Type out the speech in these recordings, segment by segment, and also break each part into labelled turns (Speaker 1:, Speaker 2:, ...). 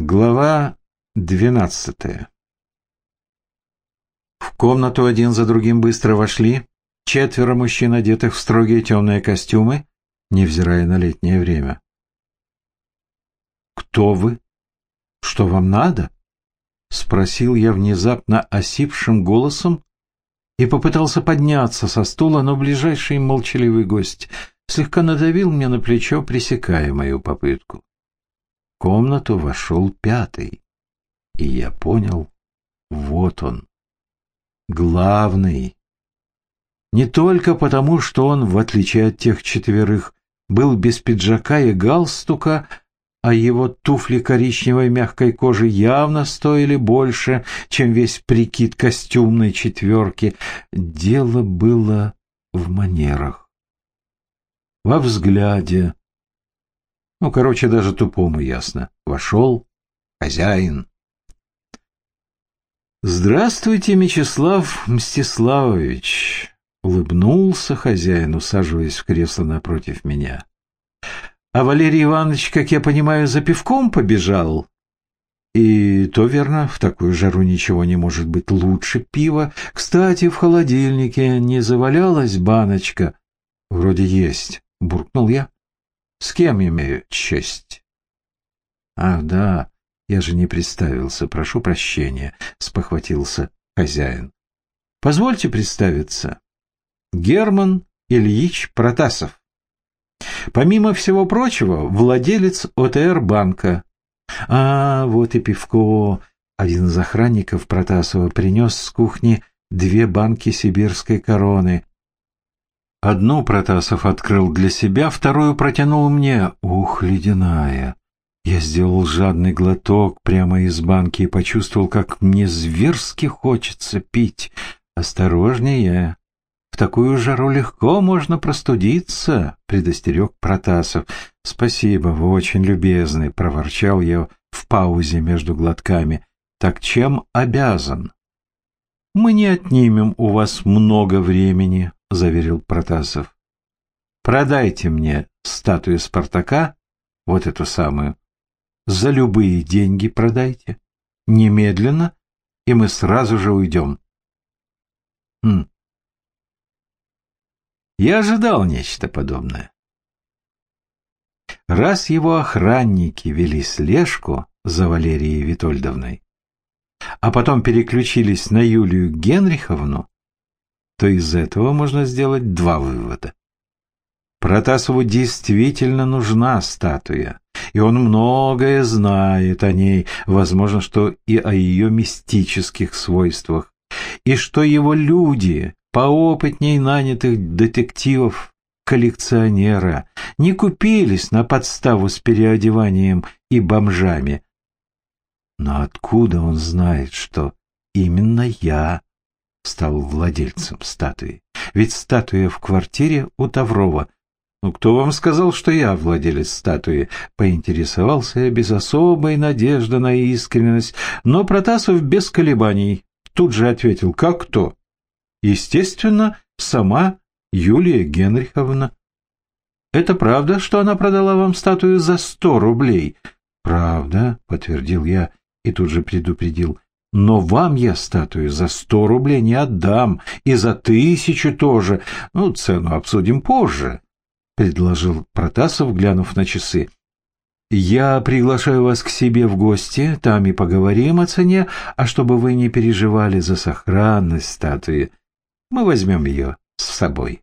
Speaker 1: Глава двенадцатая В комнату один за другим быстро вошли четверо мужчин, одетых в строгие темные костюмы, невзирая на летнее время. «Кто вы? Что вам надо?» — спросил я внезапно осипшим голосом и попытался подняться со стула, но ближайший молчаливый гость слегка надавил мне на плечо, пресекая мою попытку комнату вошел пятый, и я понял, вот он, главный. Не только потому, что он, в отличие от тех четверых, был без пиджака и галстука, а его туфли коричневой мягкой кожи явно стоили больше, чем весь прикид костюмной четверки. Дело было в манерах, во взгляде, ну, короче, даже тупому ясно. Вошел хозяин. «Здравствуйте, Мечислав Мстиславович!» — улыбнулся хозяин, усаживаясь в кресло напротив меня. «А Валерий Иванович, как я понимаю, за пивком побежал?» «И то верно, в такую жару ничего не может быть лучше пива. Кстати, в холодильнике не завалялась баночка?» «Вроде есть», — буркнул я. С кем имею честь? Ах, да, я же не представился, прошу прощения, спохватился хозяин. Позвольте представиться. Герман Ильич Протасов. Помимо всего прочего, владелец ОТР банка. А, вот и пивко. Один из охранников Протасова принес с кухни две банки сибирской короны. Одну Протасов открыл для себя, вторую протянул мне. Ух, ледяная! Я сделал жадный глоток прямо из банки и почувствовал, как мне зверски хочется пить. Осторожнее! В такую жару легко можно простудиться, предостерег Протасов. Спасибо, вы очень любезны, проворчал я в паузе между глотками. Так чем обязан? Мы не отнимем у вас много времени, — заверил Протасов. «Продайте мне статую Спартака, вот эту самую, за любые деньги продайте, немедленно, и мы сразу же уйдем». Хм. Я ожидал нечто подобное. Раз его охранники вели слежку за Валерией Витольдовной, а потом переключились на Юлию Генриховну, то из этого можно сделать два вывода. Протасову действительно нужна статуя, и он многое знает о ней, возможно, что и о ее мистических свойствах, и что его люди, поопытней нанятых детективов, коллекционера, не купились на подставу с переодеванием и бомжами. Но откуда он знает, что именно я стал владельцем статуи. Ведь статуя в квартире у Таврова. «Ну, кто вам сказал, что я владелец статуи?» Поинтересовался я без особой надежды на искренность, но Протасов без колебаний тут же ответил «Как кто?» «Естественно, сама Юлия Генриховна». «Это правда, что она продала вам статую за сто рублей?» «Правда», — подтвердил я и тут же предупредил. Но вам я статую за сто рублей не отдам, и за тысячу тоже. Ну, цену обсудим позже, — предложил Протасов, глянув на часы. Я приглашаю вас к себе в гости, там и поговорим о цене, а чтобы вы не переживали за сохранность статуи, мы возьмем ее с собой.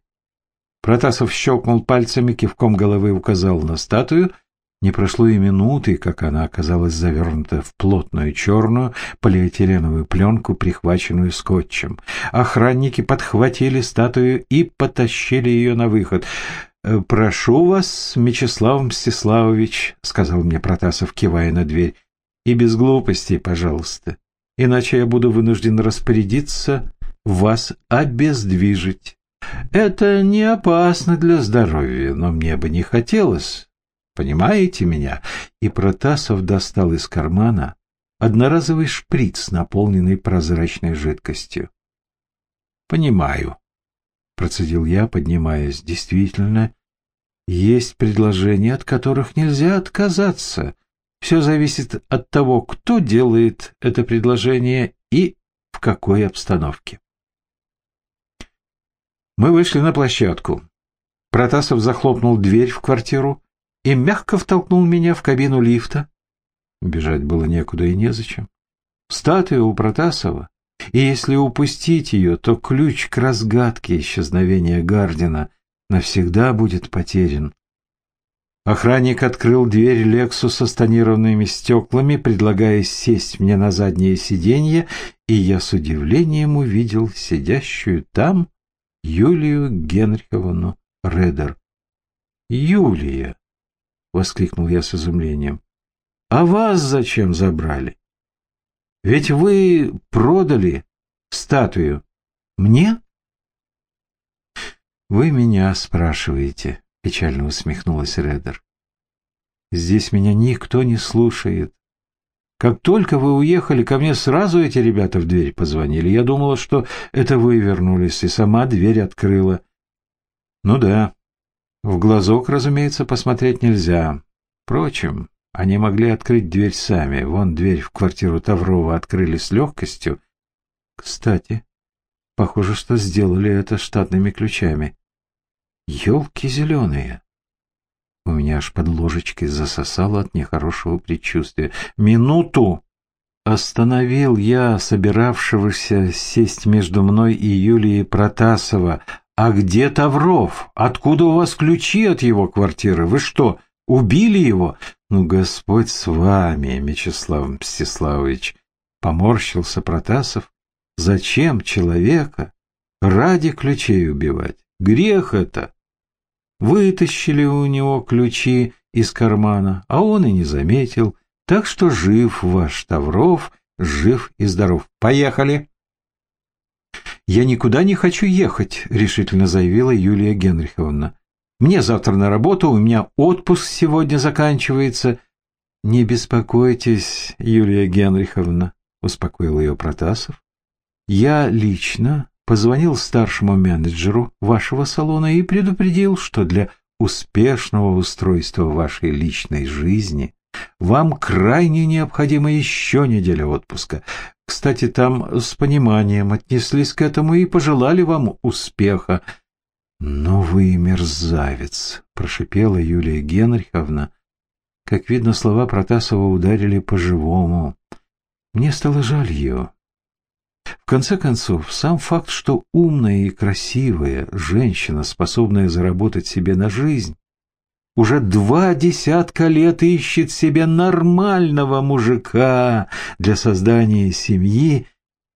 Speaker 1: Протасов щелкнул пальцами, кивком головы указал на статую — не прошло и минуты, как она оказалась завернута в плотную черную полиэтиленовую пленку, прихваченную скотчем. Охранники подхватили статую и потащили ее на выход. «Э, «Прошу вас, Мечислав Мстиславович», — сказал мне Протасов, кивая на дверь, — «и без глупостей, пожалуйста, иначе я буду вынужден распорядиться вас обездвижить. Это не опасно для здоровья, но мне бы не хотелось, Понимаете меня? И Протасов достал из кармана одноразовый шприц, наполненный прозрачной жидкостью. Понимаю, процедил я, поднимаясь. Действительно, есть предложения, от которых нельзя отказаться. Все зависит от того, кто делает это предложение и в какой обстановке. Мы вышли на площадку. Протасов захлопнул дверь в квартиру и мягко втолкнул меня в кабину лифта. Бежать было некуда и незачем. Статуя у Протасова, и если упустить ее, то ключ к разгадке исчезновения Гардина навсегда будет потерян. Охранник открыл дверь Лексуса с тонированными стеклами, предлагая сесть мне на заднее сиденье, и я с удивлением увидел сидящую там Юлию Генриховну Редер. «Юлия!» — воскликнул я с изумлением. «А вас зачем забрали? Ведь вы продали статую мне?» «Вы меня спрашиваете», — печально усмехнулась Редер. «Здесь меня никто не слушает. Как только вы уехали, ко мне сразу эти ребята в дверь позвонили. Я думала, что это вы вернулись, и сама дверь открыла. Ну да, в глазок, разумеется, посмотреть нельзя. Впрочем, они могли открыть дверь сами. Вон дверь в квартиру Таврова открыли с легкостью. Кстати, похоже, что сделали это штатными ключами. Елки зеленые! У меня аж под ложечкой засосало от нехорошего предчувствия. «Минуту!» Остановил я собиравшегося сесть между мной и Юлией Протасова. «А где Тавров? Откуда у вас ключи от его квартиры? Вы что, убили его?» «Ну, Господь с вами, Мячеслав Мстиславович!» Поморщился Протасов. «Зачем человека ради ключей убивать? Грех это!» Вытащили у него ключи из кармана, а он и не заметил. Так что жив ваш Тавров, жив и здоров. Поехали!» «Я никуда не хочу ехать», — решительно заявила Юлия Генриховна. «Мне завтра на работу, у меня отпуск сегодня заканчивается». «Не беспокойтесь, Юлия Генриховна», — успокоил ее Протасов. «Я лично позвонил старшему менеджеру вашего салона и предупредил, что для успешного устройства вашей личной жизни вам крайне необходима еще неделя отпуска. Кстати, там с пониманием отнеслись к этому и пожелали вам успеха. «Но вы мерзавец!» — прошипела Юлия Генриховна. Как видно, слова Протасова ударили по-живому. Мне стало жаль ее. В конце концов, сам факт, что умная и красивая женщина, способная заработать себе на жизнь, уже два десятка лет ищет себе нормального мужика для создания семьи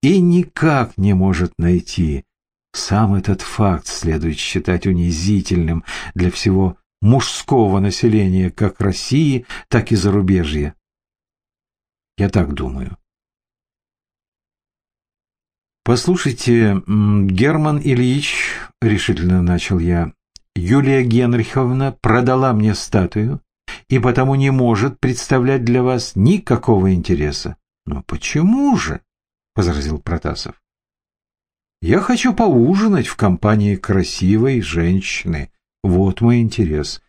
Speaker 1: и никак не может найти. Сам этот факт следует считать унизительным для всего мужского населения как России, так и зарубежья. Я так думаю. «Послушайте, Герман Ильич», — решительно начал я, — «Юлия Генриховна продала мне статую и потому не может представлять для вас никакого интереса». «Но почему же?» — возразил Протасов. «Я хочу поужинать в компании красивой женщины. Вот мой интерес.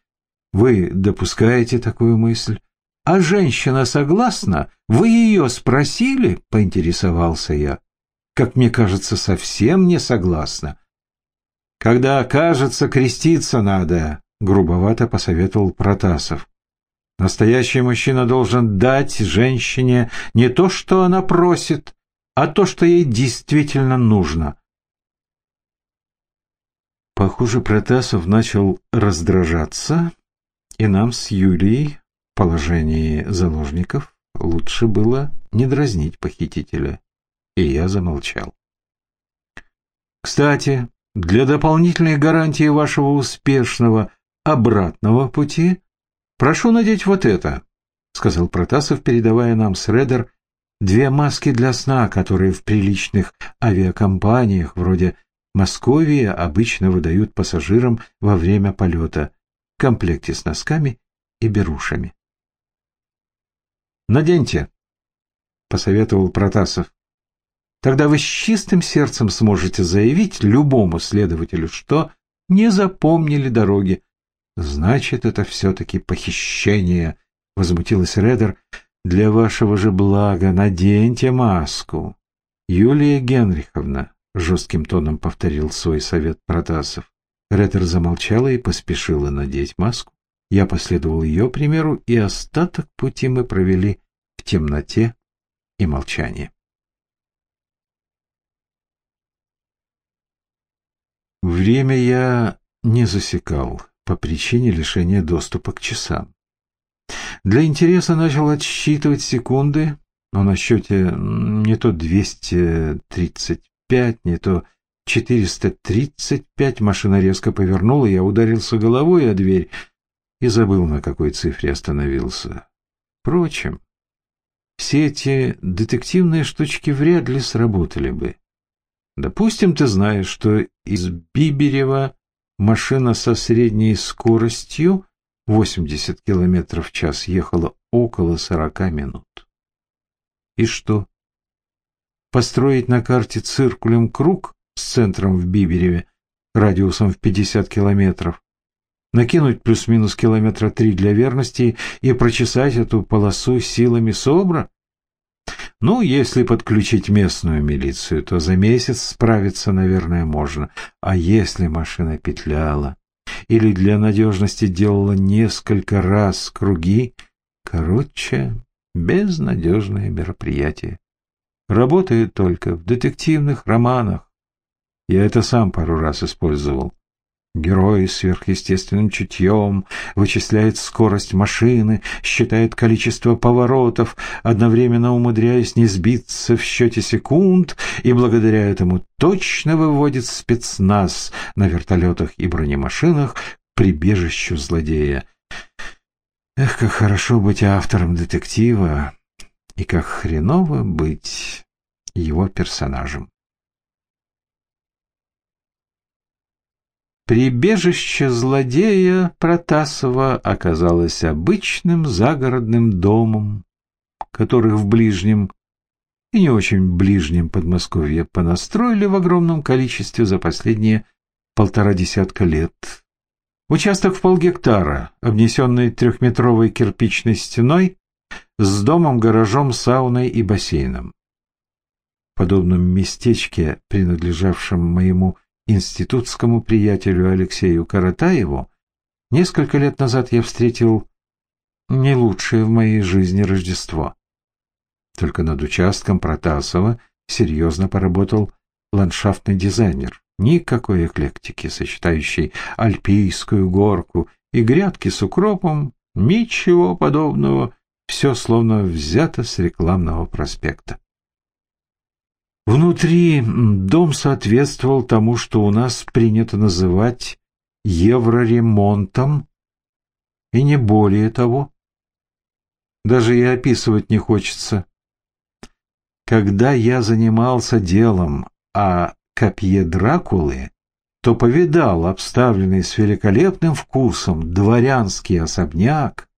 Speaker 1: Вы допускаете такую мысль?» «А женщина согласна? Вы ее спросили?» — поинтересовался я как мне кажется, совсем не согласна. Когда кажется, креститься надо, грубовато посоветовал Протасов. Настоящий мужчина должен дать женщине не то, что она просит, а то, что ей действительно нужно. Похоже, Протасов начал раздражаться, и нам с Юлией в положении заложников лучше было не дразнить похитителя и я замолчал. Кстати, для дополнительной гарантии вашего успешного обратного пути прошу надеть вот это, сказал Протасов, передавая нам с Редер две маски для сна, которые в приличных авиакомпаниях вроде Московии обычно выдают пассажирам во время полета в комплекте с носками и берушами. «Наденьте», — посоветовал Протасов. Тогда вы с чистым сердцем сможете заявить любому следователю, что не запомнили дороги. Значит, это все-таки похищение, — возмутилась Редер. Для вашего же блага наденьте маску. Юлия Генриховна, жестким тоном повторил свой совет Протасов. Ретер замолчала и поспешила надеть маску. Я последовал ее примеру, и остаток пути мы провели в темноте и молчании. Время я не засекал по причине лишения доступа к часам. Для интереса начал отсчитывать секунды, но на счете не то 235, не то 435 машина резко повернула, я ударился головой о дверь и забыл, на какой цифре остановился. Впрочем, все эти детективные штучки вряд ли сработали бы. Допустим, ты знаешь, что из Биберева машина со средней скоростью 80 км в час ехала около 40 минут. И что? Построить на карте циркулем круг с центром в Бибереве, радиусом в 50 километров, накинуть плюс-минус километра три для верности и прочесать эту полосу силами СОБРа? Ну, если подключить местную милицию, то за месяц справиться, наверное, можно. А если машина петляла или для надежности делала несколько раз круги, короче, безнадежное мероприятие. Работает только в детективных романах. Я это сам пару раз использовал. Герой с сверхъестественным чутьем вычисляет скорость машины, считает количество поворотов, одновременно умудряясь не сбиться в счете секунд, и благодаря этому точно выводит спецназ на вертолетах и бронемашинах прибежищу злодея. Эх, как хорошо быть автором детектива, и как хреново быть его персонажем. Прибежище злодея Протасова оказалось обычным загородным домом, которых в ближнем и не очень ближнем Подмосковье понастроили в огромном количестве за последние полтора десятка лет. Участок в полгектара, обнесенный трехметровой кирпичной стеной, с домом, гаражом, сауной и бассейном. В подобном местечке, принадлежавшем моему институтскому приятелю Алексею Каратаеву, несколько лет назад я встретил не лучшее в моей жизни Рождество. Только над участком Протасова серьезно поработал ландшафтный дизайнер. Никакой эклектики, сочетающей альпийскую горку и грядки с укропом, ничего подобного, все словно взято с рекламного проспекта. Внутри дом соответствовал тому, что у нас принято называть евроремонтом, и не более того. Даже и описывать не хочется. Когда я занимался делом о копье Дракулы, то повидал обставленный с великолепным вкусом дворянский особняк,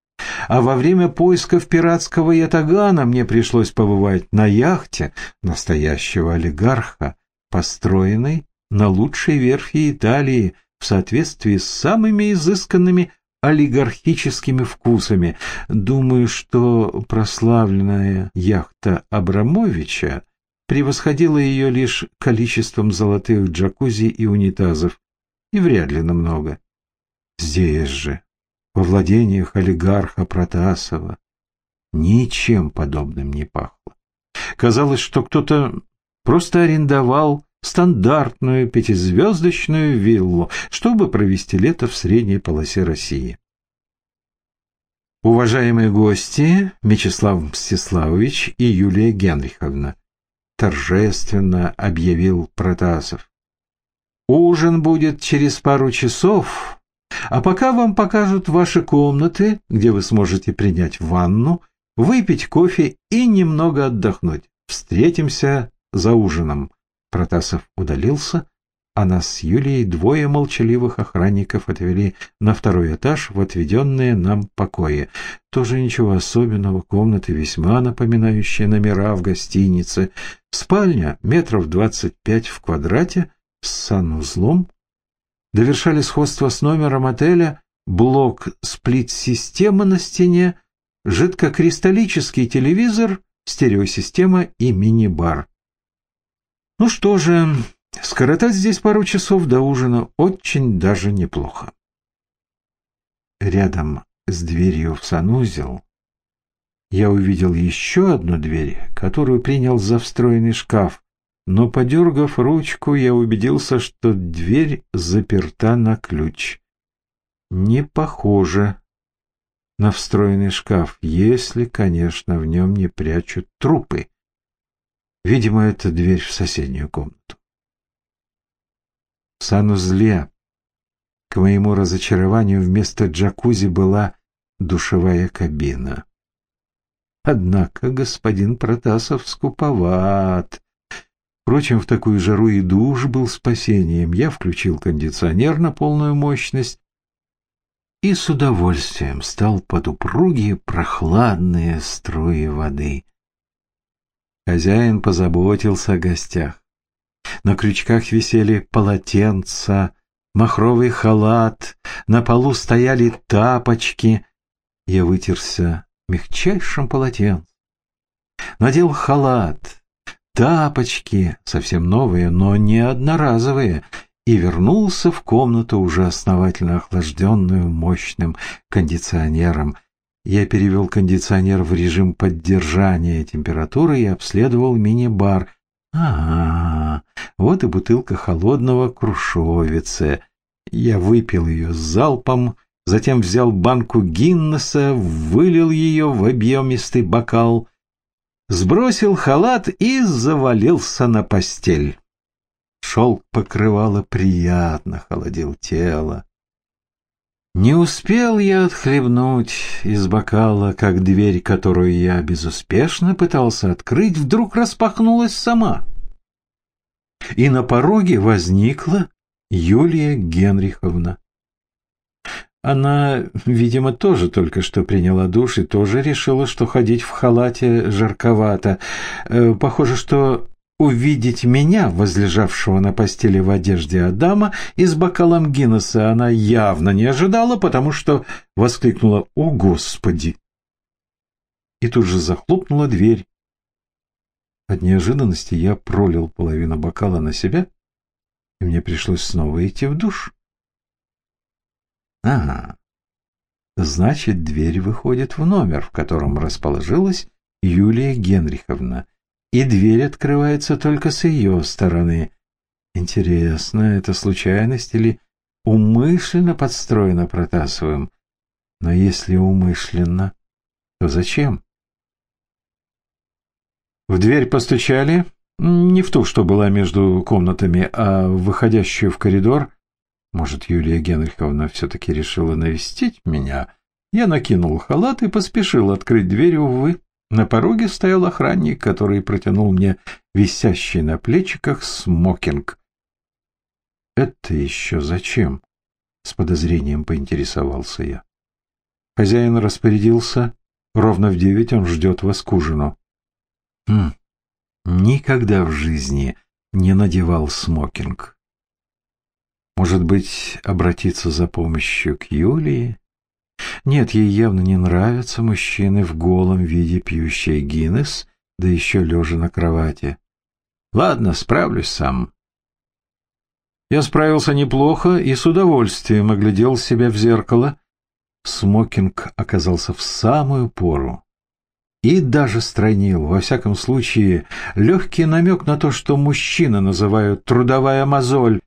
Speaker 1: а во время поисков пиратского ятагана мне пришлось побывать на яхте настоящего олигарха, построенной на лучшей верфи Италии в соответствии с самыми изысканными олигархическими вкусами. Думаю, что прославленная яхта Абрамовича превосходила ее лишь количеством золотых джакузи и унитазов, и вряд ли намного. Здесь же, во владениях олигарха Протасова ничем подобным не пахло. Казалось, что кто-то просто арендовал стандартную пятизвездочную виллу, чтобы провести лето в средней полосе России. Уважаемые гости, Мечислав Мстиславович и Юлия Генриховна, торжественно объявил Протасов. Ужин будет через пару часов а пока вам покажут ваши комнаты, где вы сможете принять ванну, выпить кофе и немного отдохнуть. Встретимся за ужином. Протасов удалился, а нас с Юлией двое молчаливых охранников отвели на второй этаж в отведенные нам покои. Тоже ничего особенного, комнаты весьма напоминающие номера в гостинице. Спальня метров двадцать пять в квадрате с санузлом довершали сходство с номером отеля блок сплит-системы на стене, жидкокристаллический телевизор, стереосистема и мини-бар. Ну что же, скоротать здесь пару часов до ужина очень даже неплохо. Рядом с дверью в санузел я увидел еще одну дверь, которую принял за встроенный шкаф, но, подергав ручку, я убедился, что дверь заперта на ключ. Не похоже на встроенный шкаф, если, конечно, в нем не прячут трупы. Видимо, это дверь в соседнюю комнату. В санузле, к моему разочарованию, вместо джакузи была душевая кабина. Однако господин Протасов скуповат. Впрочем, в такую жару и душ был спасением. Я включил кондиционер на полную мощность и с удовольствием стал под упругие прохладные струи воды. Хозяин позаботился о гостях. На крючках висели полотенца, махровый халат, на полу стояли тапочки. Я вытерся мягчайшим полотенцем. Надел халат, тапочки, совсем новые, но не одноразовые, и вернулся в комнату, уже основательно охлажденную мощным кондиционером. Я перевел кондиционер в режим поддержания температуры и обследовал мини-бар. Ага, вот и бутылка холодного крушовицы. Я выпил ее с залпом, затем взял банку Гиннесса, вылил ее в объемистый бокал, сбросил халат и завалился на постель. Шелк покрывало приятно, холодил тело. Не успел я отхлебнуть из бокала, как дверь, которую я безуспешно пытался открыть, вдруг распахнулась сама. И на пороге возникла Юлия Генриховна. Она, видимо, тоже только что приняла душ и тоже решила, что ходить в халате жарковато. Э, похоже, что увидеть меня, возлежавшего на постели в одежде Адама и с бокалом Гиннесса, она явно не ожидала, потому что воскликнула «О, Господи!» и тут же захлопнула дверь. От неожиданности я пролил половину бокала на себя, и мне пришлось снова идти в душ. Ага. Значит, дверь выходит в номер, в котором расположилась Юлия Генриховна, и дверь открывается только с ее стороны. Интересно, это случайность или умышленно подстроено Протасовым? Но если умышленно, то зачем? В дверь постучали, не в ту, что была между комнатами, а выходящую в коридор, может, Юлия Генриховна все-таки решила навестить меня? Я накинул халат и поспешил открыть дверь, увы. На пороге стоял охранник, который протянул мне висящий на плечиках смокинг. «Это еще зачем?» — с подозрением поинтересовался я. Хозяин распорядился. Ровно в девять он ждет вас к ужину. Хм, никогда в жизни не надевал смокинг. Может быть, обратиться за помощью к Юлии? Нет, ей явно не нравятся мужчины в голом виде, пьющие Гиннес, да еще лежа на кровати. Ладно, справлюсь сам. Я справился неплохо и с удовольствием оглядел себя в зеркало. Смокинг оказался в самую пору. И даже стройнил, во всяком случае, легкий намек на то, что мужчина называют «трудовая мозоль»,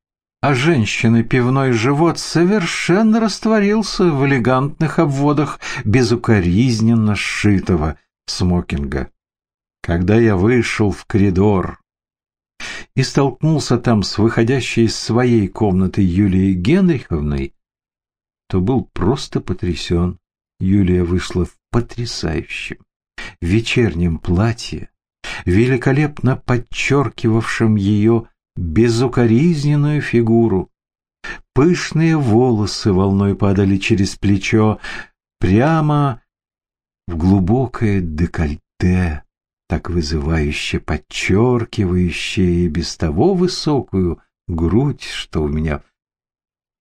Speaker 1: а женщины пивной живот совершенно растворился в элегантных обводах безукоризненно сшитого смокинга. Когда я вышел в коридор и столкнулся там с выходящей из своей комнаты Юлией Генриховной, то был просто потрясен. Юлия вышла в потрясающем вечернем платье, великолепно подчеркивавшем ее безукоризненную фигуру. Пышные волосы волной падали через плечо прямо в глубокое декольте, так вызывающе подчеркивающее и без того высокую грудь, что у меня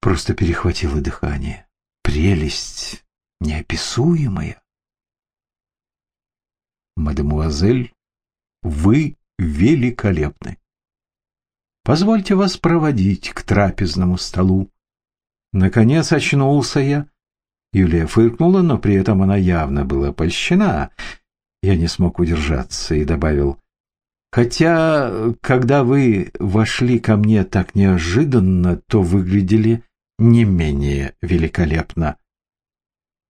Speaker 1: просто перехватило дыхание. Прелесть неописуемая. мадемуазель, вы великолепны. Позвольте вас проводить к трапезному столу. Наконец очнулся я. Юлия фыркнула, но при этом она явно была польщена. Я не смог удержаться и добавил, «Хотя, когда вы вошли ко мне так неожиданно, то выглядели не менее великолепно».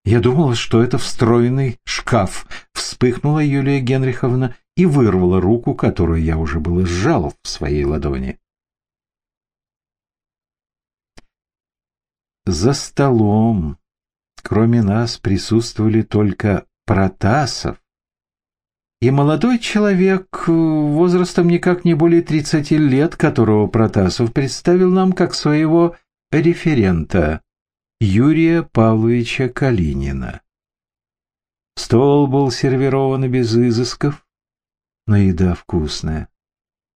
Speaker 1: Я думала, что это встроенный шкаф. Вспыхнула Юлия Генриховна и вырвала руку, которую я уже было сжал в своей ладони. За столом, кроме нас, присутствовали только Протасов и молодой человек возрастом никак не более 30 лет, которого Протасов представил нам как своего референта Юрия Павловича Калинина. Стол был сервирован без изысков, но еда вкусная.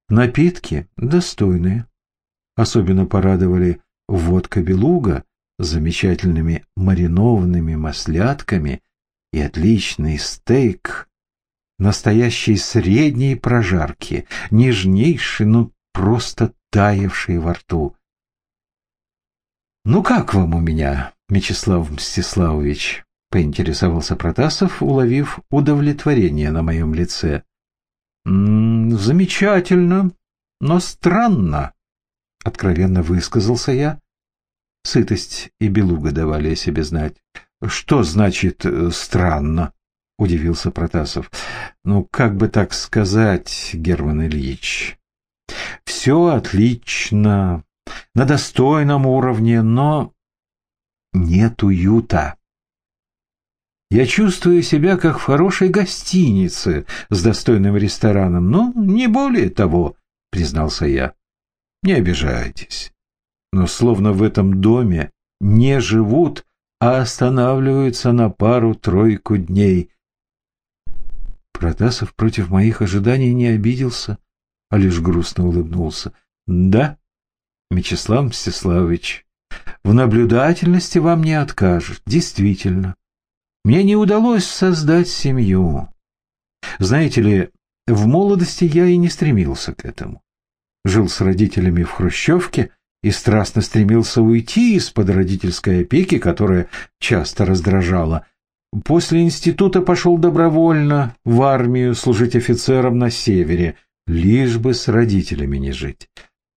Speaker 1: Напитки достойные. Особенно порадовали водка белуга замечательными маринованными маслятками и отличный стейк настоящей средней прожарки, нежнейший, но просто таявший во рту. «Ну как вам у меня, Мечислав Мстиславович?» — поинтересовался Протасов, уловив удовлетворение на моем лице. «М -м, «Замечательно, но странно», — откровенно высказался я, Сытость и белуга давали о себе знать. «Что значит э, «странно»?» — удивился Протасов. «Ну, как бы так сказать, Герман Ильич? Все отлично, на достойном уровне, но нет уюта. Я чувствую себя как в хорошей гостинице с достойным рестораном, но не более того, — признался я. Не обижайтесь но словно в этом доме не живут, а останавливаются на пару-тройку дней. Протасов против моих ожиданий не обиделся, а лишь грустно улыбнулся. «Да, Мечислав Мстиславович, в наблюдательности вам не откажут, действительно. Мне не удалось создать семью. Знаете ли, в молодости я и не стремился к этому. Жил с родителями в Хрущевке, и страстно стремился уйти из-под родительской опеки, которая часто раздражала. После института пошел добровольно в армию служить офицером на севере, лишь бы с родителями не жить.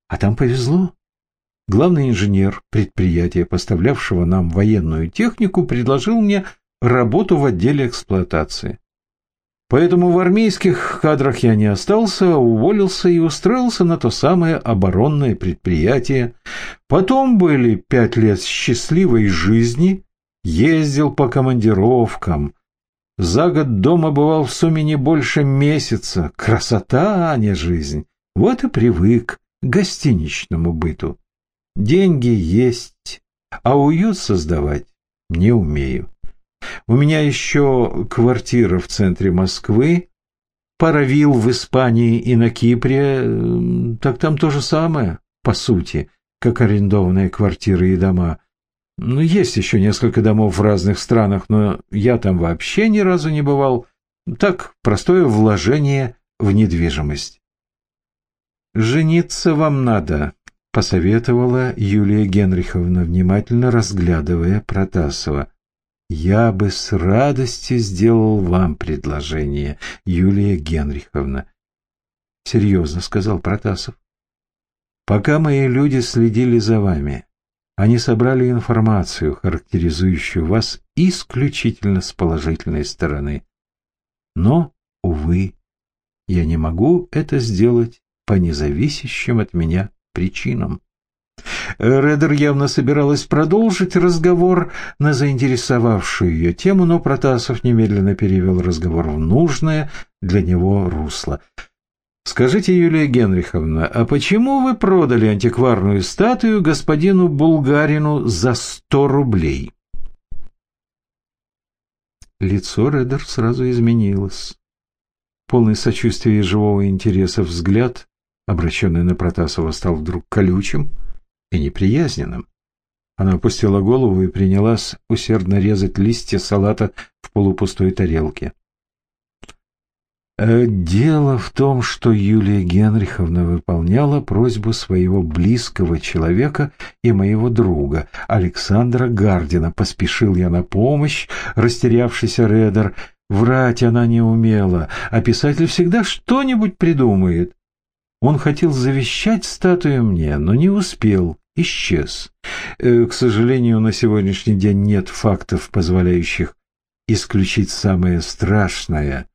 Speaker 1: А там повезло. Главный инженер предприятия, поставлявшего нам военную технику, предложил мне работу в отделе эксплуатации. Поэтому в армейских кадрах я не остался, уволился и устроился на то самое оборонное предприятие. Потом были пять лет счастливой жизни, ездил по командировкам. За год дома бывал в сумме не больше месяца. Красота, а не жизнь. Вот и привык к гостиничному быту. Деньги есть, а уют создавать не умею. У меня еще квартира в центре Москвы, пара вилл в Испании и на Кипре, так там то же самое, по сути, как арендованные квартиры и дома. Ну, есть еще несколько домов в разных странах, но я там вообще ни разу не бывал. Так, простое вложение в недвижимость. «Жениться вам надо», — посоветовала Юлия Генриховна, внимательно разглядывая Протасова. Я бы с радостью сделал вам предложение, Юлия Генриховна. Серьезно, сказал Протасов. Пока мои люди следили за вами, они собрали информацию, характеризующую вас исключительно с положительной стороны. Но, увы, я не могу это сделать по независящим от меня причинам. Редер явно собиралась продолжить разговор на заинтересовавшую ее тему, но Протасов немедленно перевел разговор в нужное для него русло. «Скажите, Юлия Генриховна, а почему вы продали антикварную статую господину Булгарину за сто рублей?» Лицо Редер сразу изменилось. Полный сочувствия и живого интереса взгляд, обращенный на Протасова, стал вдруг колючим, и неприязненным. Она опустила голову и принялась усердно резать листья салата в полупустой тарелке. Э, дело в том, что Юлия Генриховна выполняла просьбу своего близкого человека и моего друга, Александра Гардина. Поспешил я на помощь, растерявшийся Редер. Врать она не умела, а писатель всегда что-нибудь придумает. Он хотел завещать статую мне, но не успел, исчез. Э, к сожалению, на сегодняшний день нет фактов, позволяющих исключить самое страшное.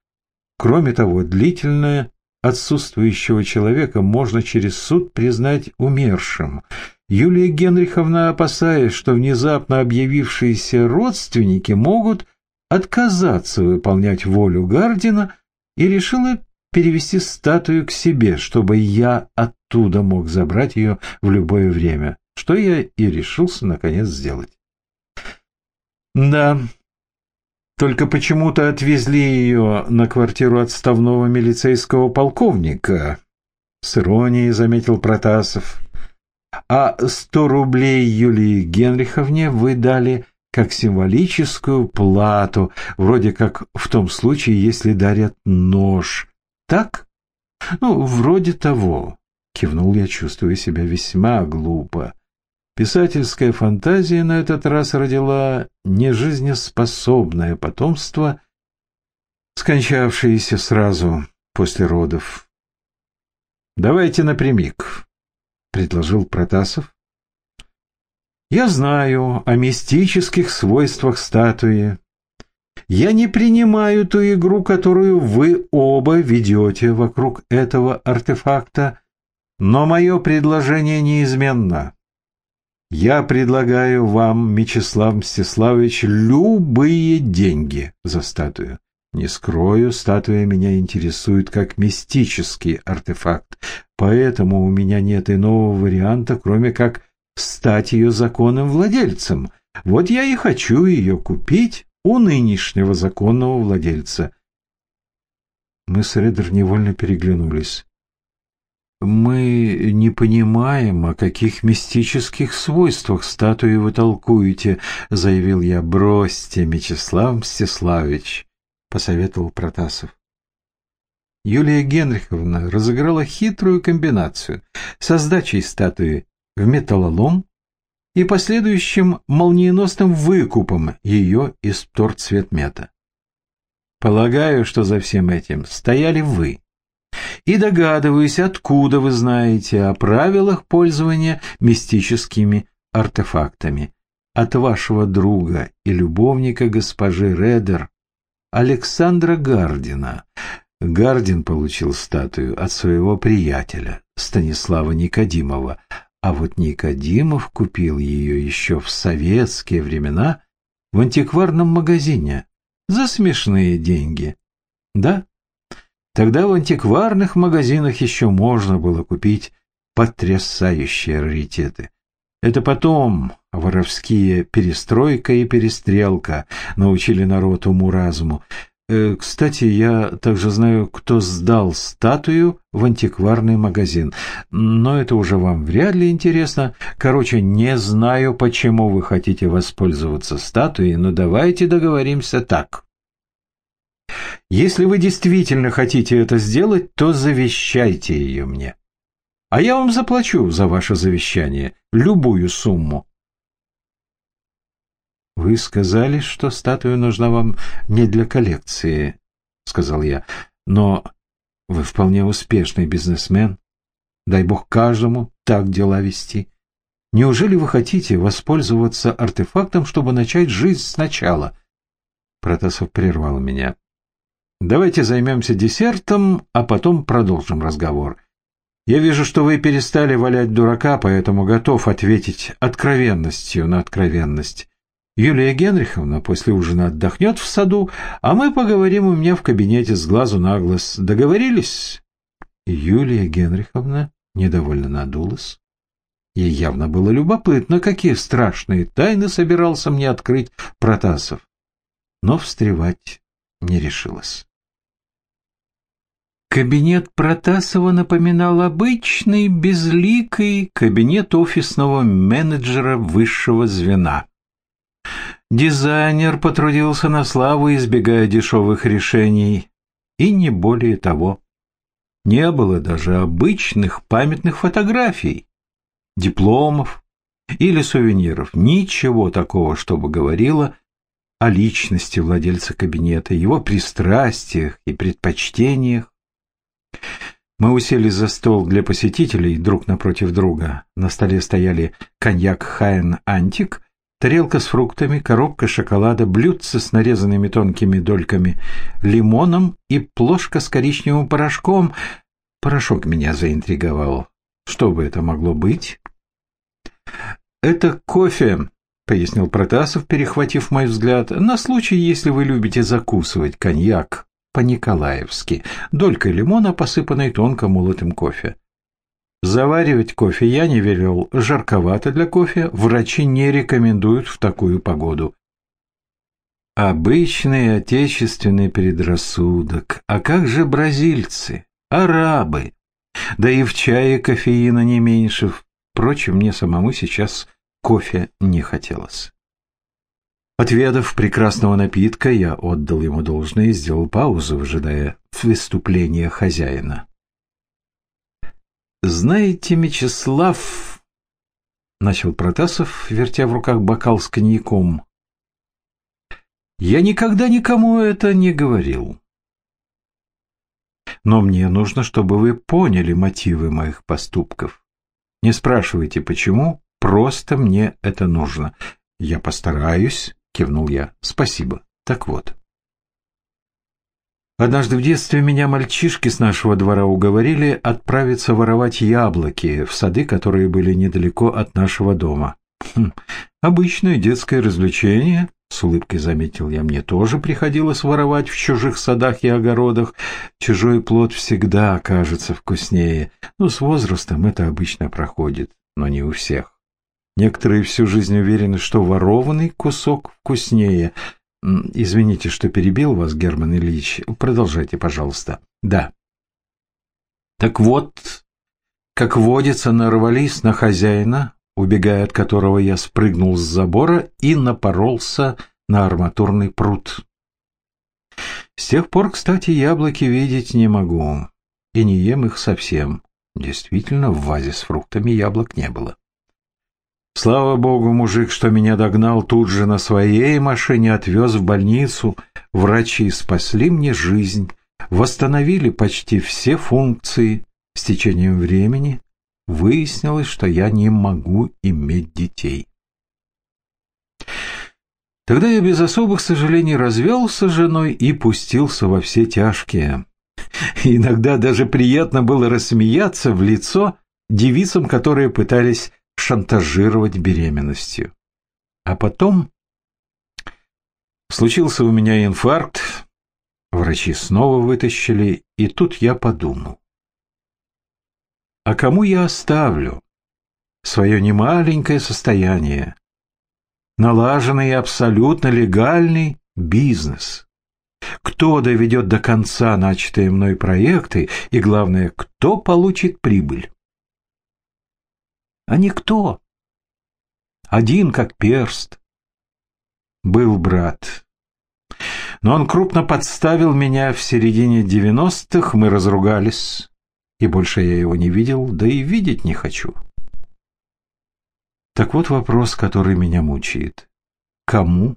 Speaker 1: Кроме того, длительное отсутствующего человека можно через суд признать умершим. Юлия Генриховна, опасаясь, что внезапно объявившиеся родственники могут отказаться выполнять волю Гардина, и решила перевести статую к себе, чтобы я оттуда мог забрать ее в любое время, что я и решился наконец сделать. Да, только почему-то отвезли ее на квартиру отставного милицейского полковника, с иронией заметил Протасов. А сто рублей Юлии Генриховне вы дали как символическую плату, вроде как в том случае, если дарят нож. Так? Ну, вроде того. Кивнул я, чувствуя себя весьма глупо. Писательская фантазия на этот раз родила нежизнеспособное потомство, скончавшееся сразу после родов. «Давайте напрямик», — предложил Протасов. «Я знаю о мистических свойствах статуи. Я не принимаю ту игру, которую вы оба ведете вокруг этого артефакта, но мое предложение неизменно». Я предлагаю вам, Мечислав Мстиславович, любые деньги за статую. Не скрою, статуя меня интересует как мистический артефакт, поэтому у меня нет иного варианта, кроме как стать ее законным владельцем. Вот я и хочу ее купить у нынешнего законного владельца. Мы с Редер невольно переглянулись. «Мы не понимаем, о каких мистических свойствах статуи вы толкуете», — заявил я. «Бросьте, Мечислав Мстиславович», — посоветовал Протасов. Юлия Генриховна разыграла хитрую комбинацию со сдачей статуи в металлолом и последующим молниеносным выкупом ее из торцветмета. Полагаю, что за всем этим стояли вы и догадываюсь, откуда вы знаете о правилах пользования мистическими артефактами. От вашего друга и любовника госпожи Редер, Александра Гардина. Гардин получил статую от своего приятеля, Станислава Никодимова, а вот Никодимов купил ее еще в советские времена в антикварном магазине за смешные деньги. Да, Тогда в антикварных магазинах еще можно было купить потрясающие раритеты. Это потом воровские перестройка и перестрелка научили народ уму-разуму. Э, кстати, я также знаю, кто сдал статую в антикварный магазин. Но это уже вам вряд ли интересно. Короче, не знаю, почему вы хотите воспользоваться статуей, но давайте договоримся так. Если вы действительно хотите это сделать, то завещайте ее мне. А я вам заплачу за ваше завещание любую сумму. Вы сказали, что статуя нужна вам не для коллекции, сказал я. Но вы вполне успешный бизнесмен. Дай бог каждому так дела вести. Неужели вы хотите воспользоваться артефактом, чтобы начать жизнь сначала? Протасов прервал меня. Давайте займемся десертом, а потом продолжим разговор. Я вижу, что вы перестали валять дурака, поэтому готов ответить откровенностью на откровенность. Юлия Генриховна после ужина отдохнет в саду, а мы поговорим у меня в кабинете с глазу на глаз. Договорились?» Юлия Генриховна недовольно надулась. Ей явно было любопытно, какие страшные тайны собирался мне открыть Протасов. Но встревать не решилась. Кабинет Протасова напоминал обычный, безликий кабинет офисного менеджера высшего звена. Дизайнер потрудился на славу, избегая дешевых решений. и не более того. Не было даже обычных памятных фотографий, дипломов или сувениров, ничего такого, чтобы говорило о личности владельца кабинета, его пристрастиях и предпочтениях. Мы уселись за стол для посетителей друг напротив друга. На столе стояли коньяк Хайн Антик, тарелка с фруктами, коробка шоколада, блюдце с нарезанными тонкими дольками лимоном и плошка с коричневым порошком. Порошок меня заинтриговал. Что бы это могло быть? «Это кофе», — пояснил Протасов, перехватив мой взгляд, «на случай, если вы любите закусывать коньяк по-николаевски, долькой лимона, посыпанной тонко молотым кофе. Заваривать кофе я не велел, жарковато для кофе, врачи не рекомендуют в такую погоду. Обычный отечественный предрассудок. А как же бразильцы, арабы? Да и в чае кофеина не меньше. Впрочем, мне самому сейчас кофе не хотелось. Отведав прекрасного напитка, я отдал ему должное и сделал паузу, ожидая выступления хозяина. «Знаете, Мечислав...» — начал Протасов, вертя в руках бокал с коньяком. «Я никогда никому это не говорил. Но мне нужно, чтобы вы поняли мотивы моих поступков. Не спрашивайте, почему, просто мне это нужно. Я постараюсь, кивнул я. Спасибо. Так вот. Однажды в детстве меня мальчишки с нашего двора уговорили отправиться воровать яблоки в сады, которые были недалеко от нашего дома. Хм, обычное детское развлечение, с улыбкой заметил я, мне тоже приходилось воровать в чужих садах и огородах. Чужой плод всегда окажется вкуснее, но с возрастом это обычно проходит, но не у всех. Некоторые всю жизнь уверены, что ворованный кусок вкуснее. Извините, что перебил вас, Герман Ильич. Продолжайте, пожалуйста. Да. Так вот, как водится, нарвались на хозяина, убегая от которого я спрыгнул с забора и напоролся на арматурный пруд. С тех пор, кстати, яблоки видеть не могу, и не ем их совсем. Действительно, в вазе с фруктами яблок не было. Слава богу, мужик, что меня догнал, тут же на своей машине отвез в больницу. Врачи спасли мне жизнь, восстановили почти все функции. С течением времени выяснилось, что я не могу иметь детей. Тогда я без особых сожалений развелся с женой и пустился во все тяжкие. Иногда даже приятно было рассмеяться в лицо девицам, которые пытались шантажировать беременностью. А потом случился у меня инфаркт, врачи снова вытащили, и тут я подумал. А кому я оставлю свое немаленькое состояние, налаженный абсолютно легальный бизнес? Кто доведет до конца начатые мной проекты и, главное, кто получит прибыль? А никто. Один как перст. Был брат. Но он крупно подставил меня в середине девяностых, мы разругались, и больше я его не видел, да и видеть не хочу. Так вот вопрос, который меня мучает. Кому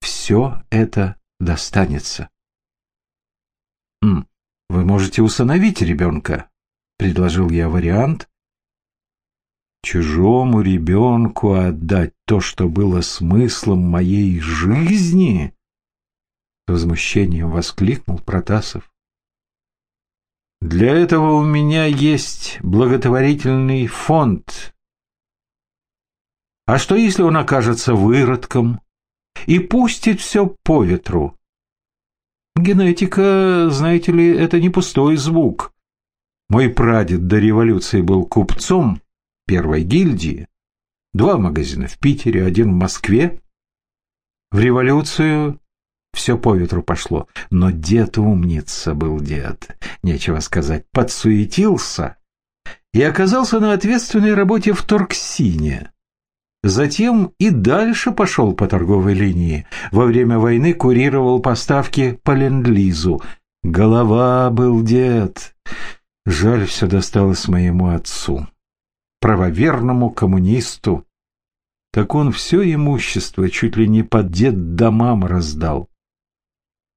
Speaker 1: все это достанется? «Вы можете усыновить ребенка», — предложил я вариант, чужому ребенку отдать то, что было смыслом моей жизни? С возмущением воскликнул Протасов. Для этого у меня есть благотворительный фонд. А что, если он окажется выродком и пустит все по ветру? Генетика, знаете ли, это не пустой звук. Мой прадед до революции был купцом, первой гильдии, два магазина в Питере, один в Москве. В революцию все по ветру пошло, но дед умница был дед, нечего сказать, подсуетился и оказался на ответственной работе в Торксине. Затем и дальше пошел по торговой линии. Во время войны курировал поставки по Ленд-Лизу. Голова был дед. Жаль, все досталось моему отцу, правоверному коммунисту. Так он все имущество чуть ли не под дед домам раздал.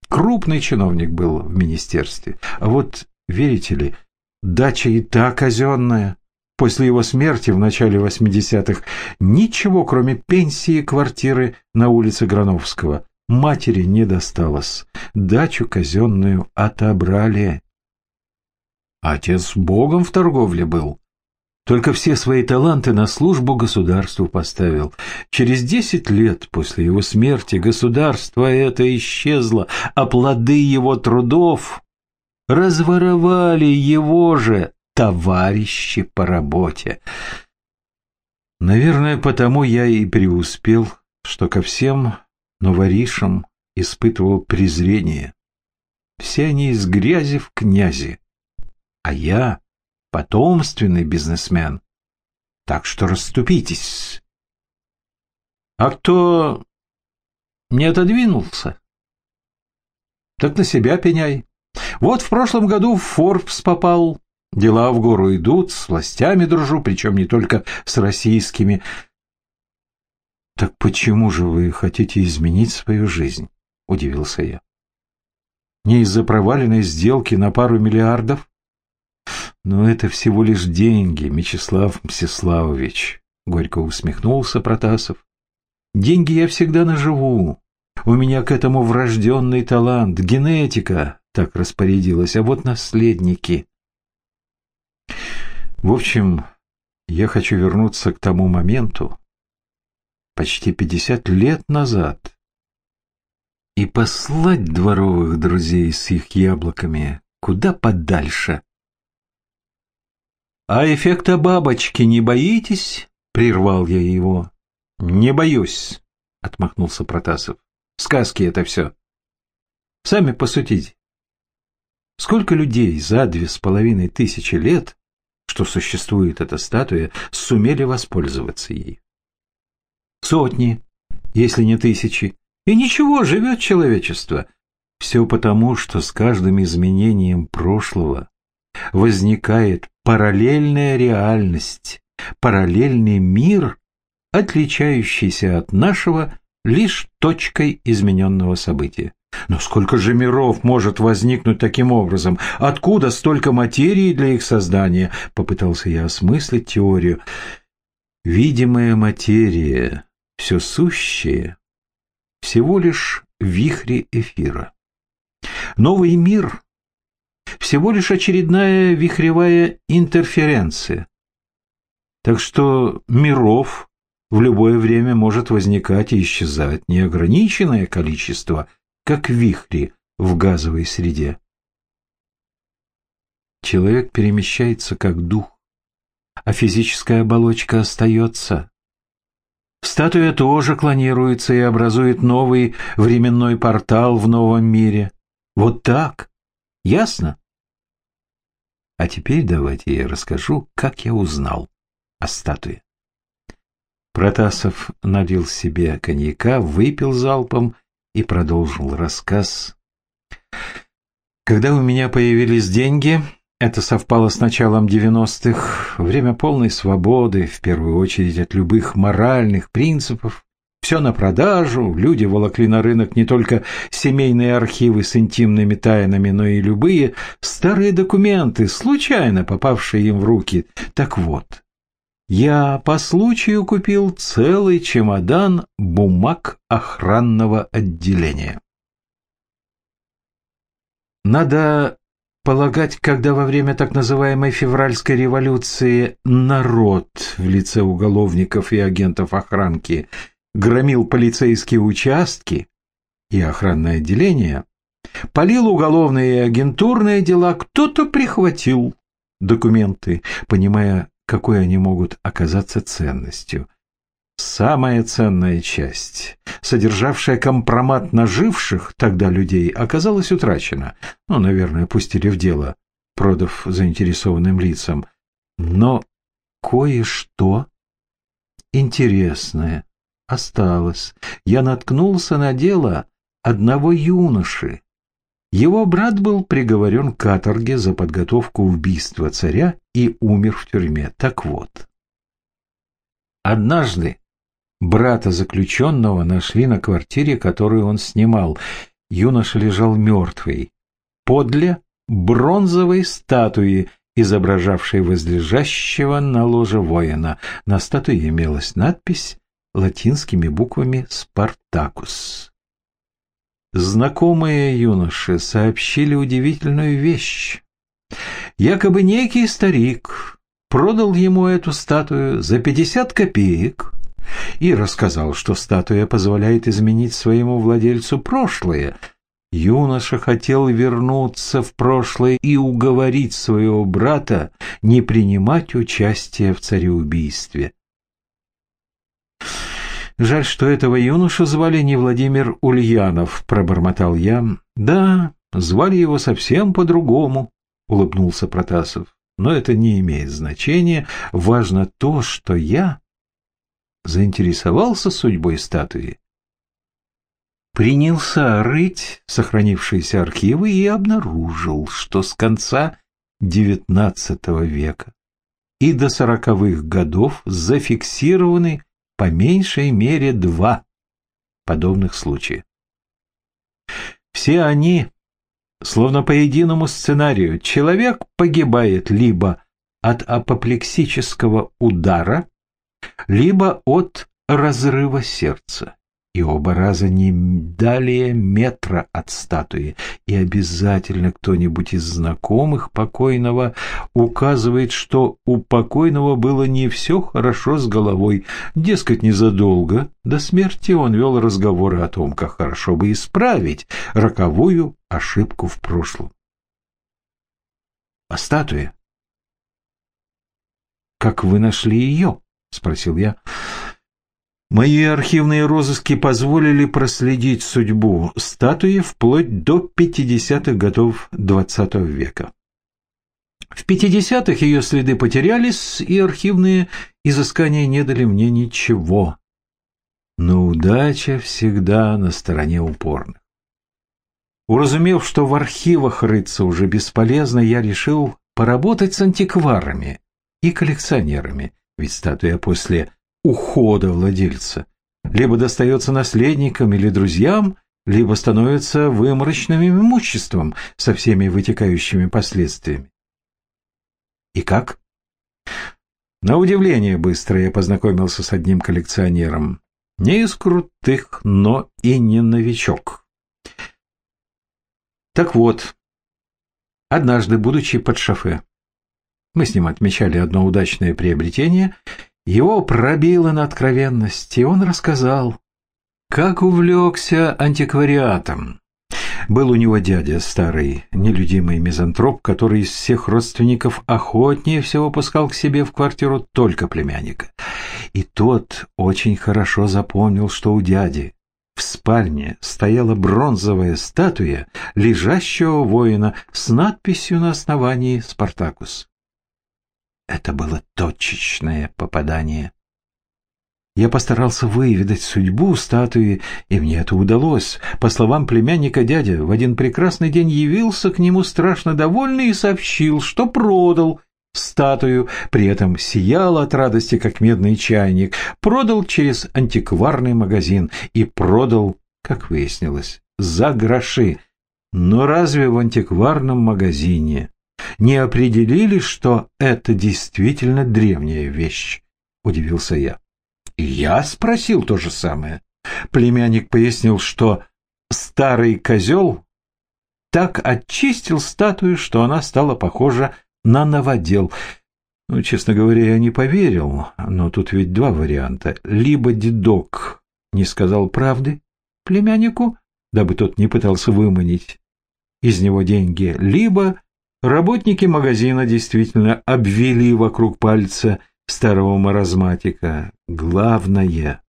Speaker 1: Крупный чиновник был в министерстве. А вот, верите ли, дача и та казенная. После его смерти в начале 80-х ничего, кроме пенсии и квартиры на улице Грановского, матери не досталось. Дачу казенную отобрали. Отец богом в торговле был. Только все свои таланты на службу государству поставил. Через десять лет после его смерти государство это исчезло, а плоды его трудов разворовали его же товарищи по работе. Наверное, потому я и преуспел, что ко всем новоришам испытывал презрение. Все они из грязи в князи, а я потомственный бизнесмен. Так что расступитесь. А кто не отодвинулся, так на себя пеняй. Вот в прошлом году в Forbes попал, дела в гору идут, с властями дружу, причем не только с российскими. Так почему же вы хотите изменить свою жизнь? Удивился я. Не из-за проваленной сделки на пару миллиардов? Но это всего лишь деньги, Мечислав Мсиславович, горько усмехнулся Протасов. Деньги я всегда наживу. У меня к этому врожденный талант, генетика так распорядилась, а вот наследники. В общем, я хочу вернуться к тому моменту, почти пятьдесят лет назад, и послать дворовых друзей с их яблоками куда подальше «А эффекта бабочки не боитесь?» — прервал я его. «Не боюсь», — отмахнулся Протасов. «Сказки это все. Сами посудите. Сколько людей за две с половиной тысячи лет, что существует эта статуя, сумели воспользоваться ей? Сотни, если не тысячи. И ничего, живет человечество. Все потому, что с каждым изменением прошлого возникает параллельная реальность, параллельный мир, отличающийся от нашего лишь точкой измененного события. Но сколько же миров может возникнуть таким образом? Откуда столько материи для их создания? Попытался я осмыслить теорию. Видимая материя, все сущее, всего лишь вихри эфира. Новый мир всего лишь очередная вихревая интерференция. Так что миров в любое время может возникать и исчезать неограниченное количество, как вихри в газовой среде. Человек перемещается как дух, а физическая оболочка остается. Статуя тоже клонируется и образует новый временной портал в новом мире. Вот так. Ясно? А теперь давайте я расскажу, как я узнал о статуе. Протасов налил себе коньяка, выпил залпом и продолжил рассказ. Когда у меня появились деньги, это совпало с началом 90-х, время полной свободы, в первую очередь от любых моральных принципов, все на продажу, люди волокли на рынок не только семейные архивы с интимными тайнами, но и любые старые документы, случайно попавшие им в руки. Так вот, я по случаю купил целый чемодан бумаг охранного отделения. Надо полагать, когда во время так называемой февральской революции народ в лице уголовников и агентов охранки – громил полицейские участки и охранное отделение, полил уголовные и агентурные дела, кто-то прихватил документы, понимая, какой они могут оказаться ценностью. Самая ценная часть, содержавшая компромат наживших тогда людей, оказалась утрачена. Ну, наверное, пустили в дело, продав заинтересованным лицам. Но кое-что интересное осталось. Я наткнулся на дело одного юноши. Его брат был приговорен к каторге за подготовку убийства царя и умер в тюрьме. Так вот, однажды брата заключенного нашли на квартире, которую он снимал. Юноша лежал мертвый. Подле бронзовой статуи, изображавшей возлежащего на ложе воина. На статуе имелась надпись латинскими буквами «Спартакус». Знакомые юноши сообщили удивительную вещь. Якобы некий старик продал ему эту статую за 50 копеек и рассказал, что статуя позволяет изменить своему владельцу прошлое. Юноша хотел вернуться в прошлое и уговорить своего брата не принимать участие в цареубийстве. Жаль, что этого юношу звали не Владимир Ульянов, пробормотал я. Да, звали его совсем по-другому, улыбнулся Протасов. Но это не имеет значения. Важно то, что я заинтересовался судьбой статуи. Принялся рыть сохранившиеся архивы и обнаружил, что с конца XIX века и до сороковых годов зафиксированы по меньшей мере два подобных случая. Все они, словно по единому сценарию, человек погибает либо от апоплексического удара, либо от разрыва сердца и оба раза не далее метра от статуи, и обязательно кто-нибудь из знакомых покойного указывает, что у покойного было не все хорошо с головой, дескать, незадолго до смерти он вел разговоры о том, как хорошо бы исправить роковую ошибку в прошлом. А статуя? Как вы нашли ее? — спросил я. Мои архивные розыски позволили проследить судьбу статуи вплоть до 50-х годов XX века. В 50-х ее следы потерялись, и архивные изыскания не дали мне ничего. Но удача всегда на стороне упорных. Уразумев, что в архивах рыться уже бесполезно, я решил поработать с антикварами и коллекционерами, ведь статуя после ухода владельца. Либо достается наследникам или друзьям, либо становится выморочным имуществом со всеми вытекающими последствиями. И как? На удивление быстро я познакомился с одним коллекционером. Не из крутых, но и не новичок. Так вот, однажды, будучи под шофе, мы с ним отмечали одно удачное приобретение его пробило на откровенность, и он рассказал, как увлекся антиквариатом. Был у него дядя старый, нелюдимый мизантроп, который из всех родственников охотнее всего пускал к себе в квартиру только племянника. И тот очень хорошо запомнил, что у дяди в спальне стояла бронзовая статуя лежащего воина с надписью на основании «Спартакус». Это было точечное попадание. Я постарался выведать судьбу статуи, и мне это удалось. По словам племянника дядя, в один прекрасный день явился к нему страшно довольный и сообщил, что продал статую, при этом сиял от радости, как медный чайник, продал через антикварный магазин и продал, как выяснилось, за гроши. Но разве в антикварном магазине не определили, что это действительно древняя вещь? Удивился я. Я спросил то же самое. Племянник пояснил, что старый козел так очистил статую, что она стала похожа на новодел. Ну, честно говоря, я не поверил, но тут ведь два варианта. Либо дедок не сказал правды племяннику, дабы тот не пытался выманить из него деньги, либо Работники магазина действительно обвели вокруг пальца старого маразматика. Главное,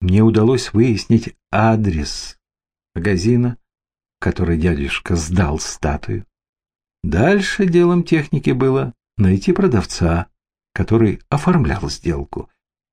Speaker 1: мне удалось выяснить адрес магазина, который дядюшка сдал статую. Дальше делом техники было найти продавца, который оформлял сделку.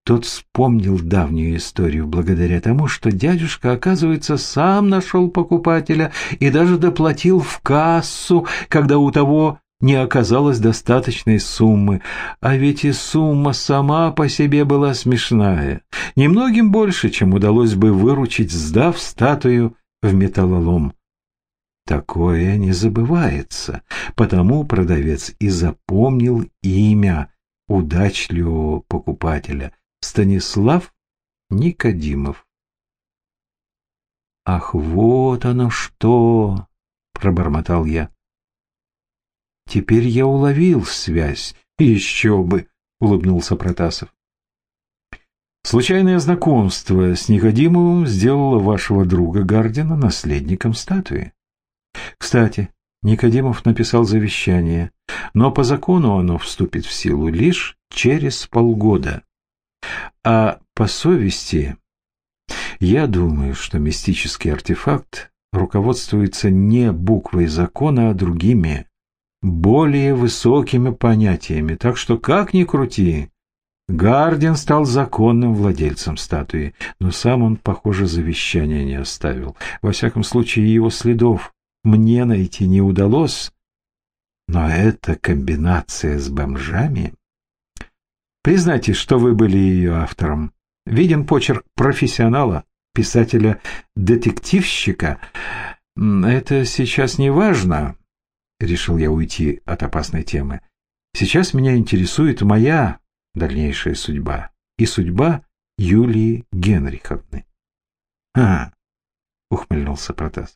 Speaker 1: Тот вспомнил давнюю историю благодаря тому, что дядюшка, оказывается, сам нашел покупателя и даже доплатил в кассу, когда у того не оказалось достаточной суммы. А ведь и сумма сама по себе была смешная. Немногим больше, чем удалось бы выручить, сдав статую в металлолом. Такое не забывается, потому продавец и запомнил имя удачливого покупателя – Станислав Никодимов. «Ах, вот оно что!» — пробормотал я. «Теперь я уловил связь. Еще бы!» — улыбнулся Протасов. «Случайное знакомство с Никодимовым сделало вашего друга Гардина наследником статуи. Кстати, Никодимов написал завещание, но по закону оно вступит в силу лишь через полгода. А по совести, я думаю, что мистический артефакт руководствуется не буквой закона, а другими, более высокими понятиями. Так что, как ни крути, Гардин стал законным владельцем статуи, но сам он, похоже, завещания не оставил. Во всяком случае, его следов мне найти не удалось. Но эта комбинация с бомжами... Признайтесь, что вы были ее автором. Виден почерк профессионала, писателя-детективщика. Это сейчас не важно, решил я уйти от опасной темы. Сейчас меня интересует моя дальнейшая судьба и судьба Юлии Генриховны. — А, — ухмыльнулся Протас.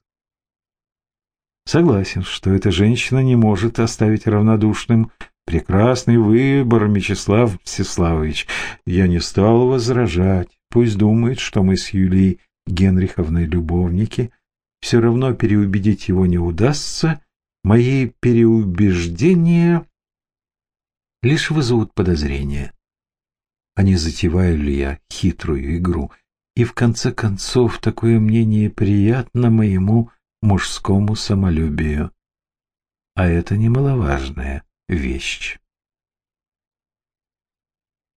Speaker 1: Согласен, что эта женщина не может оставить равнодушным Прекрасный выбор, Мечислав Всеславович. Я не стал возражать. Пусть думает, что мы с Юлией Генриховной любовники. Все равно переубедить его не удастся. Мои переубеждения лишь вызовут подозрения. А не затеваю ли я хитрую игру? И в конце концов такое мнение приятно моему мужскому самолюбию. А это немаловажное вещь.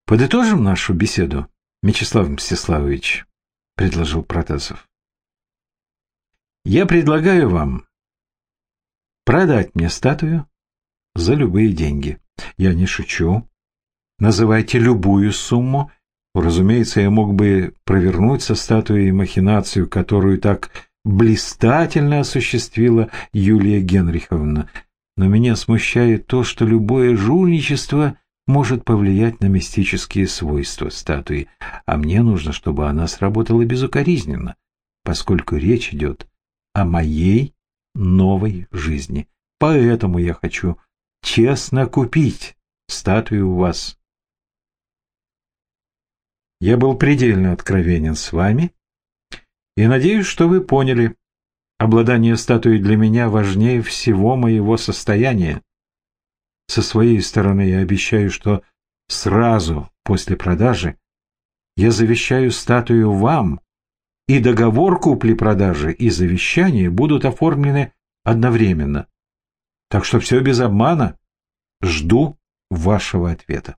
Speaker 1: «Подытожим нашу беседу, Мячеслав Мстиславович», — предложил Протасов. «Я предлагаю вам продать мне статую за любые деньги. Я не шучу. Называйте любую сумму. Разумеется, я мог бы провернуть со статуей махинацию, которую так блистательно осуществила Юлия Генриховна но меня смущает то, что любое жульничество может повлиять на мистические свойства статуи, а мне нужно, чтобы она сработала безукоризненно, поскольку речь идет о моей новой жизни. Поэтому я хочу честно купить статую у вас. Я был предельно откровенен с вами и надеюсь, что вы поняли, Обладание статуей для меня важнее всего моего состояния. Со своей стороны я обещаю, что сразу после продажи я завещаю статую вам, и договор купли-продажи и завещание будут оформлены одновременно. Так что все без обмана. Жду вашего ответа.